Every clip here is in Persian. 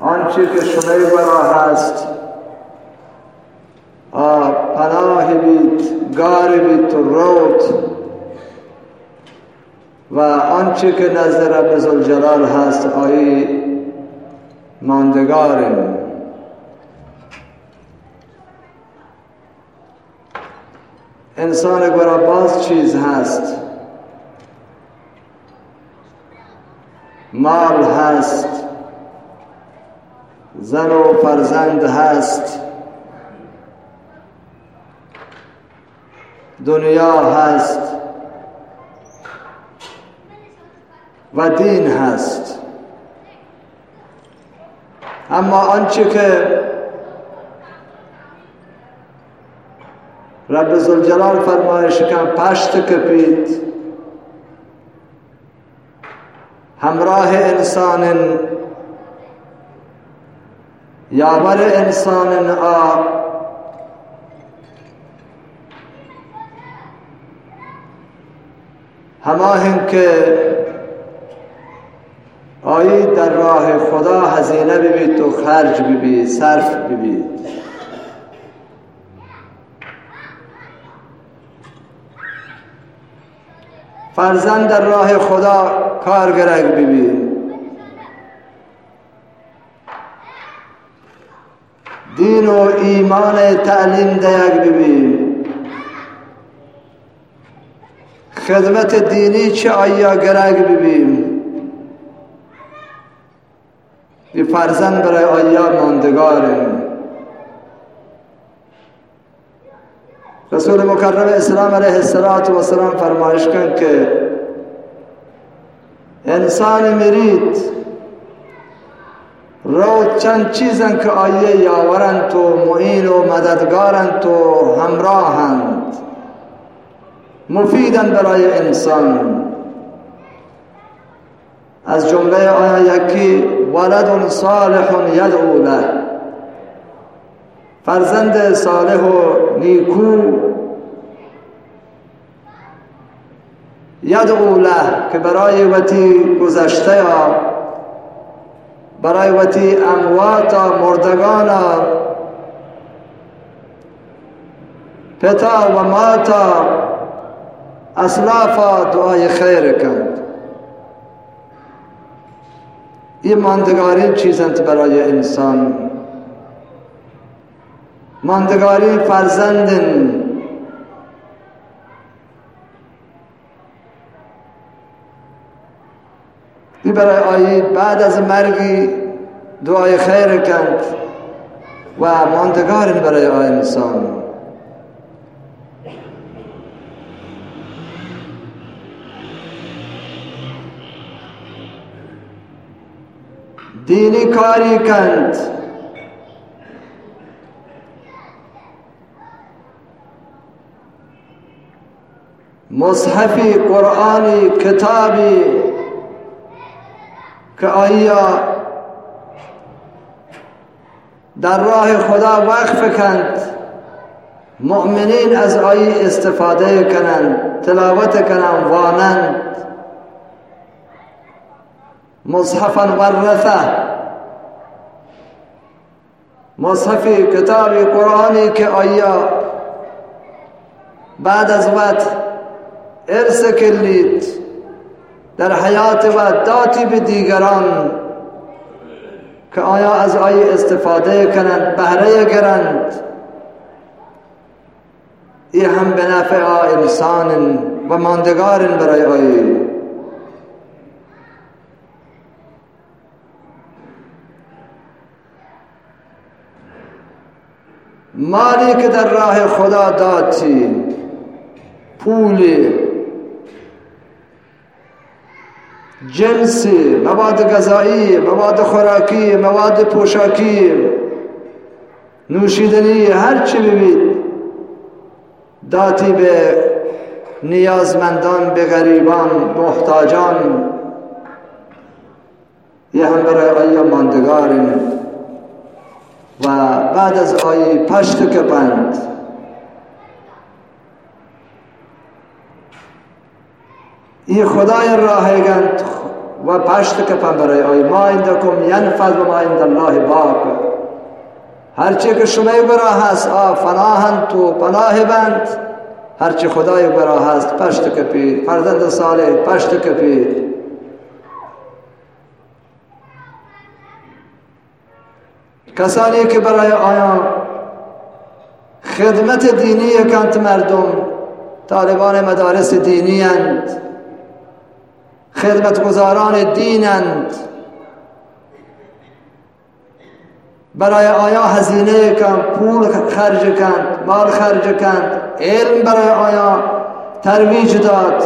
آنچه که شما برا هست. پناه بید گار بید تو روت و آنچه که نظر رب زلجلال هست آیی ماندگاریم انسان گرا باز چیز هست. مال هست زن و فرزند هست دنیا هست و دین هست. اما آنچه که رب زلجلال فرمایش کن پشت کپید همراه انسان یاور انسان آ. هماهن که آیی در راه خدا هزینه ببید تو خرج ببید صرف ببید فرزند در راه خدا کارگرک ببین دین و ایمان تعلیم دیگ ببین خدمت دینی چه آیا گرگ ببین این فرزند برای آیا ماندگاره رسول مکرم اسلام علیه السلام فرمایش کن که انسان مرید رو چند چیزن که آیه یاورند تو معین و مددگارند تو همراهند مفیدن برای انسان. از جمله آیا یکی ولد صالح یدعو له. فرزند صالح و نیکو. یدعو له که برای وتی گذشته یا برای وتی اموات مردگان پتا و ماتا اسلافا دعای خیر کند این ماندگاری چیزند برای انسان؟ ماندگاری فرزندن. این برای آیی بعد از مرگی دعای خیر کند و ماندگار برای آی انسان. دینی کاری کند مصحفی قرآنی کتابی که آیا در راه خدا وقف کند مؤمنین از آیی استفاده کنند تلاوت کنند وانند. مصحفا ورثه. مصحفی کتابی قرآنی که آیا بعد از وقت ارث کلید در حیات و داتی به دیگران که آیا از آی استفاده کنند بهره گرند. ای هم به نفع انسان و ماندگار برای آی. مالی که در راه خدا داتی پولی جنسی مواد غذایی مواد خوراکی مواد پوشاکی نوشیدنی هر چی ببید داتی به نیازمندان به غریبان محتاجان. یه هم برای آیا ماندگاریم. و بعد از آیه پشت کپند. این خدای راه گند و پشت کپن برای آی ما اندکم ینفذ و ما عند الله باق. هرچی که شما برا هست آ فناهن تو پناه بند. هرچی خدای برا هست پشت کپید فرزند صالح پشت کپید کسانی که برای آیا خدمت دینی کند مردم طالبان مدارس دینی اند. خدمتگزاران دینند. برای آیا هزینه کن پول خرج کند مال خرج کند؟ علم برای آیا ترویج داد؟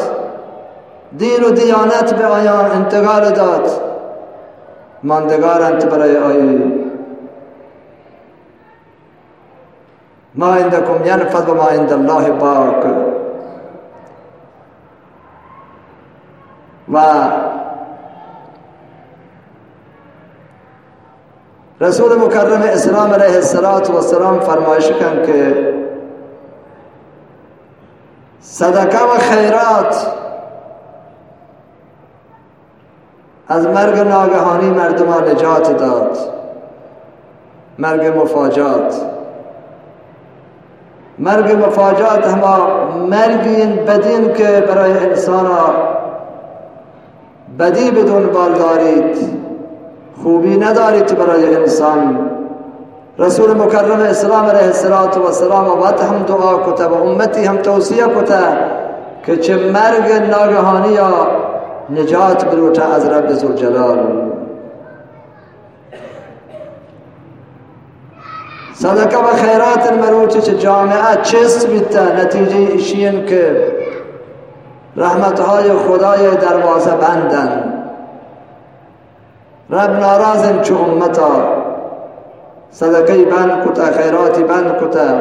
دین و دیانت به آیا انتقال داد؟ ماندگارند برای آیه ما عندكم ينفذ و ما عند الله باق. و رسول مکرم اسلام علیه السلام فرمایش کن که صدقه و خیرات از مرگ ناگهانی مردم نجات داد مرگ مفاجات. مرگ مفاجات هما مرگ این بدین که برای انسان بدی بدون بال دارید. خوبی ندارید برای انسان. رسول مکرم اسلام علیه السلام و وقت هم دعا کتا و امتی هم توصیه کتا که چه مرگ ناگهانی یا نجات بروتا از رب زلجلال صدقه و خیرات مروچه چه جامعه چست بیتا نتیجه ایشین که رحمتهای خدای دروازه بندن. رب ناراضن چه امتا. صدقه بند کتا خیراتی بند کتا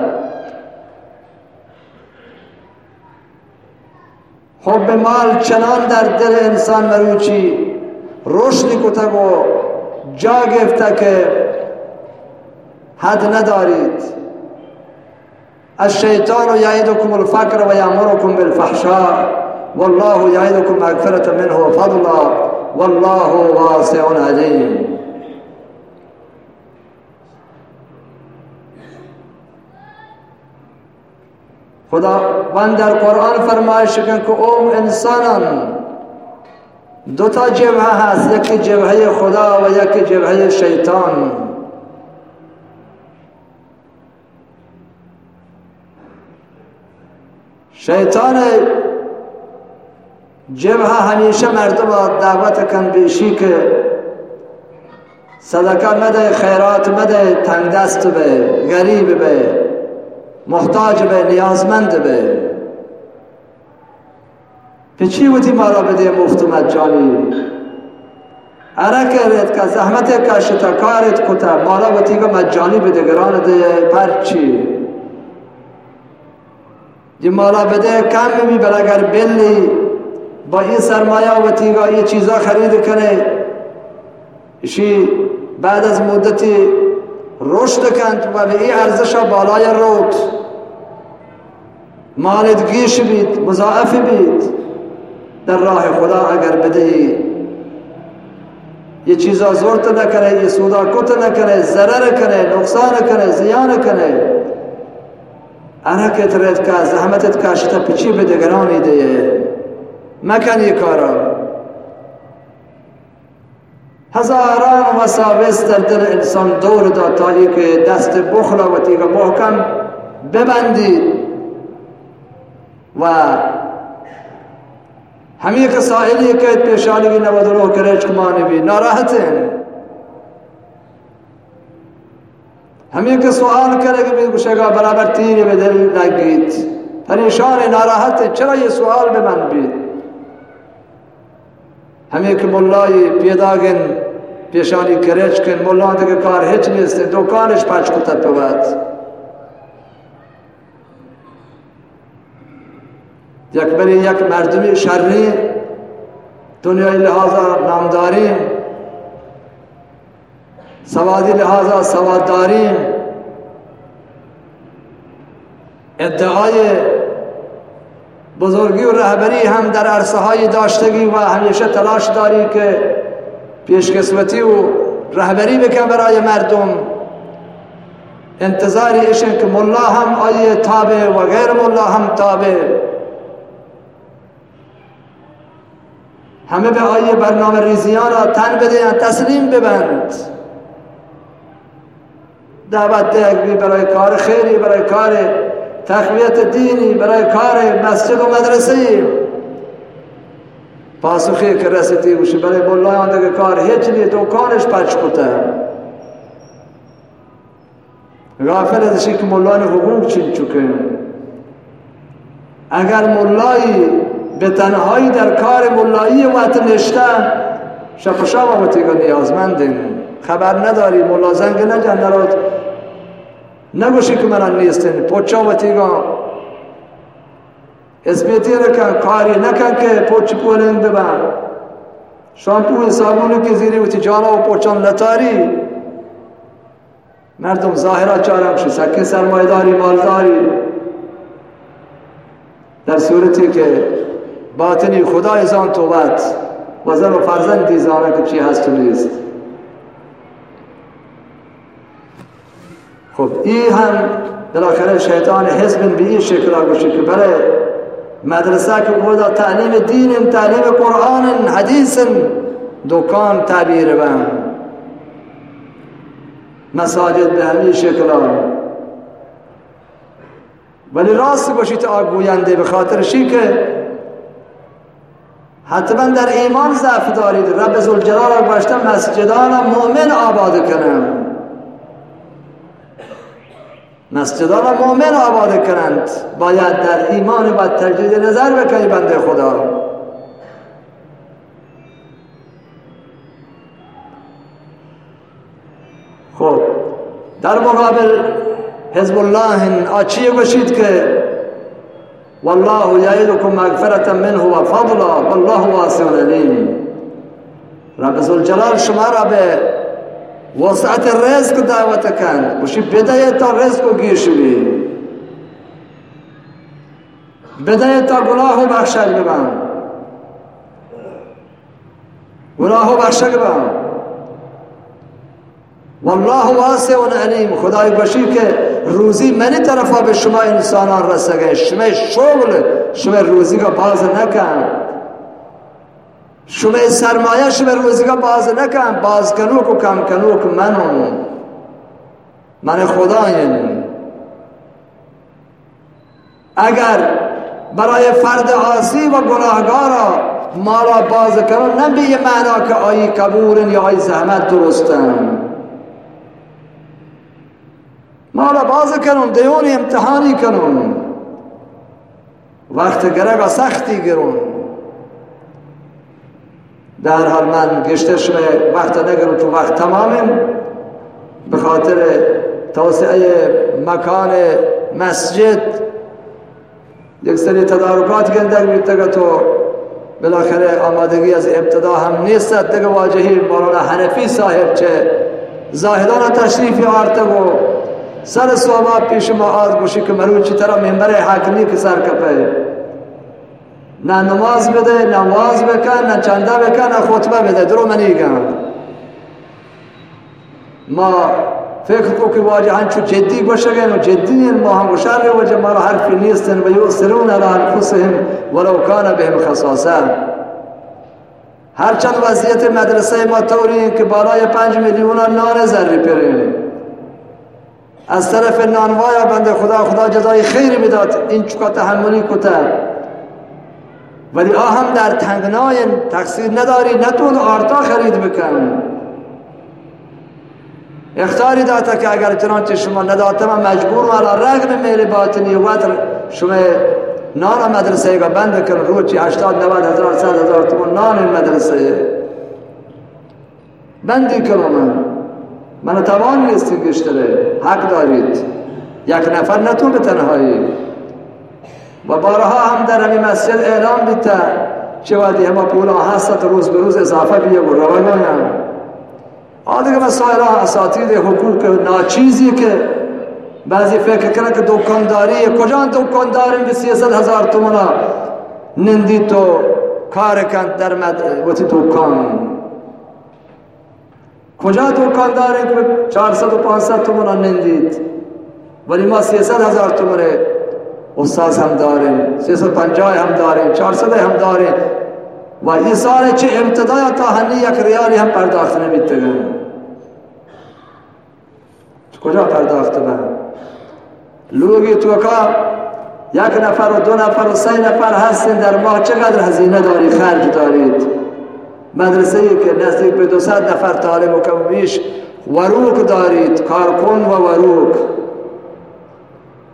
حب مال چنان در دل انسان مروچی. روشنی کتا و جا گفته که حد ندارید. الشیطان یعیدکم الفقر و یامرکم بالفحشاء. والله یعیدکم مغفرة منه فضلا والله واسع علیم خدا من در قرآن فرمایش کن که أو انسانان دو تا جبهه هست یکی جبهه خدا و یکی جبهه شیطان. شیطان جبه همیشه مردم دعوت کن بیشی که صدقه مده خیرات مده تنگ دست به غریب به محتاج به نیازمند به پیچی بودی ما را بده مفت مجانی؟ اره کرد که زحمت کشتا کارت کتا مالا بودی که مجانی بده گران ده پرچی دی مالا بده کم می بل اگر بلی با این سرمایه و تیگا این چیزا خرید کنه. ایشی بعد از مدتی رشد کند و به این ارزش بالای رود. مالت گیش بید مضاعف بید. در راه خدا اگر بدهی یه چیزا زورت نکنه یه سودا کت نکنه ضرر کنه نقصان کنه زیان کنه. حرکت رد که زحمتت کاشتا پچی به دگرانی دیه. مکن یه کارا. هزاران وساوس در دل انسان دور داد تا که دست بخلا و تیگا محکم ببندید. و همین که سائلی که نود رو کرچ کمانی بی ناراحتن. همین که سوال کرده که گوشگاه برابر تیری به دل لگید. پریشان ناراحت چرا یه سوال به من بید؟ همین که ملای پیداگن پیشانی کرچ کن ملا دیگه کار هیچ نیست دکانش پچ کتب بود یک بری یک مردمی شری دنیای لحاظا نامداریم سوادی لحاظا سواد داریم ادعای بزرگی و رهبری هم در عرصه های داشتگی و همیشه تلاش داری که پیشکسوتی و رهبری بکن برای مردم. انتظاری ایشن که ملا هم آیه تابع و غیر ملا هم تابع همه به آیه برنامه ریزیان را تن بده تسلیم ببند. دعوت ده برای کار خیری برای کار تقویت دینی برای کار مسجد و مدرسه. پاسخی که رسیدی بوشی برای ملایان دیگه کار هیچ نیه دوکانش پچ کته. غافل ازشی که ملان حقوق چین چکه اگر ملایی به تنهایی در کار ملایی وقت نشتن شب شب و تیگا نیازمندین خبر نداری ملا زنگ نجن نراد نگوشی که من نیستن پوچا و تیگا اسمیتی نکن کاری نکن که پوچ پولنگ ببن شامپو صابونی که زیری و تجارا و پوچان لطاری مردم ظاهرا چارم شد سکه سرمایه داری مالداری در صورتی که باطنی خدای زان توبت و زن و فرزندی زانه که چی هست و نیست خب این هم بالاخره شیطان حزب به این شکل گوشه که برای مدرسه که خدا تعلیم دین تعلیم قرآن حدیث دکان تعبیر بم مساجد به همین شکل ولی راست باشید آگوینده به خاطر که حتما در ایمان ضعف دارید. رب زلجلال را باشتم مسجدان مؤمن آباد کنم. مسجدان مؤمن آباد کنند. باید در ایمان و تجدید نظر بکنی بنده خدا. خب در مقابل حزب الله آچیه باشید که والله یعیدکم مغفرتا منه و فضلا والله واسع علیم رب زلجلال شما را به وسعت رزق دعوت کن باشی بدایه تا رزق و گیر شوی بدایه تا گناه و بخشل ببن. گناه و بخشل ببن. والله واسع علیم. خدای باشی که روزی منی طرفا به شما انسانان رسگه شما شغل شما روزی کا باز نکن. شما سرمایه شما روزی کا باز نکن باز کنوک و کم کنوک منم من خدایم اگر برای فرد عاصی و گناهگارا مالا باز کنن نه به یه معنا که آیی کبورن یا آیی زحمت درستن. مالا باز کنم دیونی امتحانی کنم وقت گرگا سختی گرون. در حال من گشتش وقت نگرم تو وقت تمامیم. به خاطر توسعه مکان مسجد یک سری تدارکات گندر بیتگه تو بالاخره آمادگی از ابتدا هم نیست دیگه واجهی مولانا حنفی صاحب چه زاهدان تشریفی آرتگو سر صحبا پیش ما آز گوشی که چی طرح منبر حاکمی که سر کپه. نه نماز بده نه واز بکن نه چنده بکن نه خطبه بده. درو منیگم ما فکر کو که واجه چو جدی باشه و جدی ما هم شر وجه ما را حرفی نیستن و یؤثرون علی انفسهم ولو کان بهم خصاصه. هرچند وضعیت مدرسه ما طوری که بالای پنج میلیون نان زری پرینه از طرف نانوایا بنده خدا خدا جزای خیر می‌داد. این چکا تحملی کته. ولی آهم در تنگنای تقصیر نداری نتون آرتا خرید بکن. اختاری داتا که اگر چنانچه شما نداتا من مجبور علا رغم میل باطنی و شما نان مدرسه گا بند کن روچی هشتاد نواد هزار سال هزار تومن نان مدرسه. بندی کنم من. من توان نیستیم گشتره. حق دارید. یک نفر نتون به تنهایی. و بارها هم در همین مسجد اعلام بیتا چه وقتی همه پولا هست روز به روز اضافه بیه و روانه هم آدھگه مسائل اساتید حقوق ناچیزی که بعضی فکر کنه که دکانداری کجا دکانداری به سیاست هزار تومنا نندی تو کار کند در مد... وقتی کان کجا دکان داریم که 400 و 500 تومن نندید؟ ولی ما 300 هزار تومن استاز هم داریم 350 هم داریم 400 هم داریم. و این سال چه ابتدای تا هنی یک ریالی هم پرداخت نمیتگن کجا پرداخت من لوگی تو یک نفر و دو نفر و سه نفر هستین در ماه چقدر هزینه داری؟ خرج دارید. مدرسه ای که نزدیک به 200 نفر طالب و کم بیش وروک دارید کارکن و وروک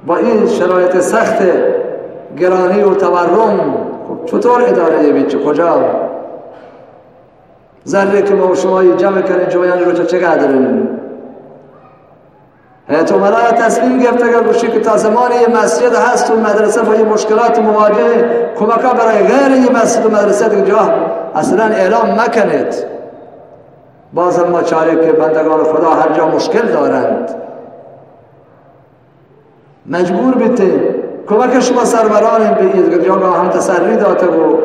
با این شرایط سخت گرانی و تورم خب چطور اداره بید کجا؟ ذره که ما شما جمع کنید جویان رو چقدر تو مرا تصمیم گرفت اگر باشی که تا زمان یه مسجد هست و مدرسه با یه مشکلات مواجه کمکا برای غیر یه مسجد و مدرسه دیگه جا اصلا اعلام مکنید. باز ما چاره که بندگان خدا هر جا مشکل دارند. مجبور بیتیم کمک شما سروران به این جا هم تسری داته و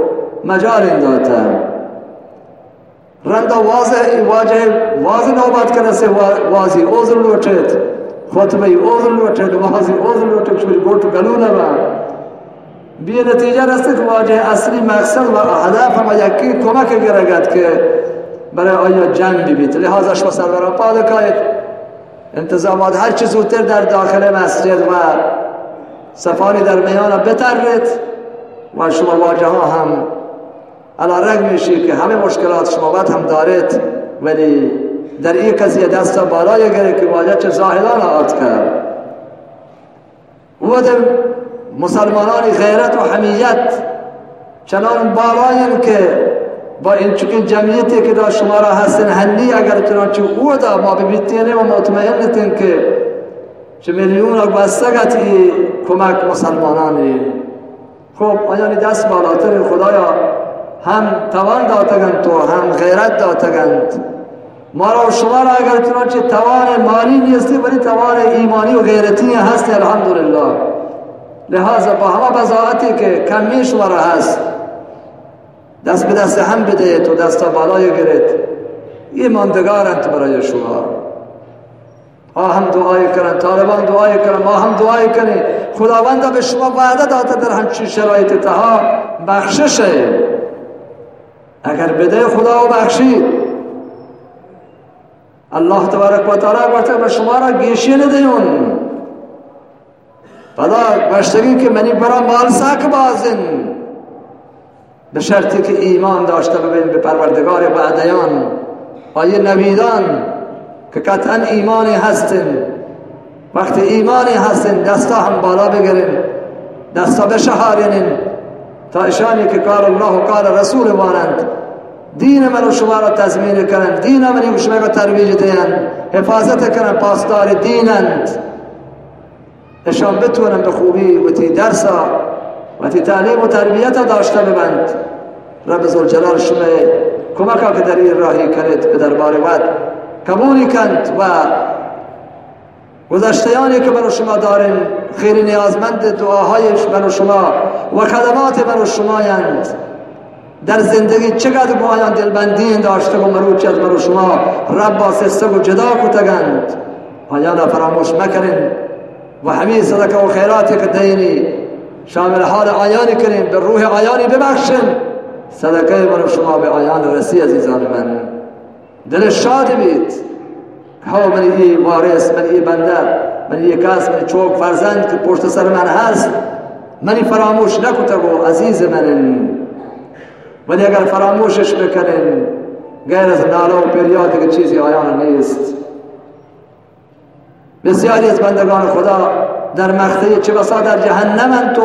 مجال داته رنده واضح واجه واضح نوبت کنه سه واضح اوزر لوٹید خطبه اوزل وٹے نمازی اوزل وٹے چوری گوٹ گلونه با. بی نتیجه رسته که واجه اصلی مقصد و هدف هم یکی کمک گرگد که برای آیا جنگ ببید لحاظ شما سروران پادکایت. انتظامات هر چیز زودتر در داخل مسجد و سفاری در میان بترد و شما واجه ها هم علا رگ میشی که همه مشکلات شما باید هم دارد ولی در این قضیه دست بالای گره که واجه چه زاهدان آت کرد. و در مسلمانان غیرت و حمیت چنان بالاین که با این چکین جمعیتی که دا شما را هستن هنی اگر چنانچه او دا ما ببیتینه و مطمئنتین که چه میلیون و بستگت ای کمک مسلمانانی خب آیانی دست بالاتر خدایا هم توان داتگند تو هم غیرت داتگند ما را و شما را اگر چنانچه توان مالی نیستی ولی توان ایمانی و غیرتی هست الحمدلله لحاظ با همه بزاعتی که کمی شما را هست دست به دست هم بده تو دست بالای گرد ایماندگارند برای شما. ها هم دعای طالبان دعای کنن ما هم دعای کنیم. خداوند به شما وعده داده در همچین شرایط تها. بخششه. اگر بده خدا و بخشید. الله تبارک و تعالی گفته به شما را گیشی ندهون فدا گشتگی که منی برا مال ساک بازن. به شرطی که ایمان داشته ببین به پروردگار بعدیان. یه نبیدان که قطعا ایمانی هستن. وقتی ایمانی هستن دستا هم بالا بگیرن دستا بشهارین تا اشانی که قال الله و قال رسول وانند دین من و شما را تضمین کنند دین من و شما را ترویج دهند حفاظت کنند پاسدار دینند. اشان بتونن به خوبی و تی درسا و تی تعلیم و تربیت داشته ببند رب جلال شما کمکا که در این راهی کنید به دربار ود قبولی کند و گذشتیانی که من شما دارین خیلی نیازمند دعاهایش من شما و خدمات من و شمایند در زندگی چقدر آیان دلبندی داشته و مروچی از مرو شما رب با سسته و جدا کتگند. آیان فراموش مکنین و همین صدقه و خیراتی که دینی شامل حال آیانی کنین به روح آیانی ببخشن صدقه من شما به آیان رسی عزیزان من. دل شاد بید ها من ای وارث من ای بنده من ای کس من چوک فرزند که پشت سر من هست. منی فراموش نکتگو عزیز من ولی اگر فراموشش بکنین غیر از ناله و پریاد که چیزی آیان نیست. بسیاری از بندگان خدا در مخته چه بسا در جهنمند تو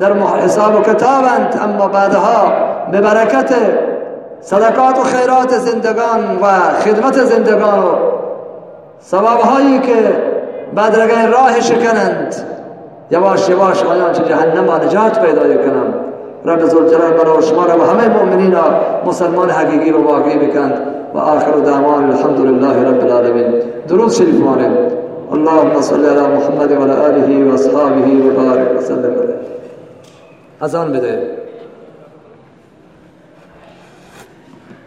در حساب و کتابند. اما بعدها به برکت صدقات و خیرات زندگان و خدمت زندگان و ثوابهایی که بدرگه راه شکنند. یواش یواش آیان چه جهنم نجات پیدا کنند رب زلجلال برا و شما را و همه مؤمنین مسلمان حقیقی و واقعی بکند. و آخر دعوان الحمد لله رب العالمین. درود شریف اللهم صل على محمد وعلى آله وأصحابه وبارك وسلم. عليه حسن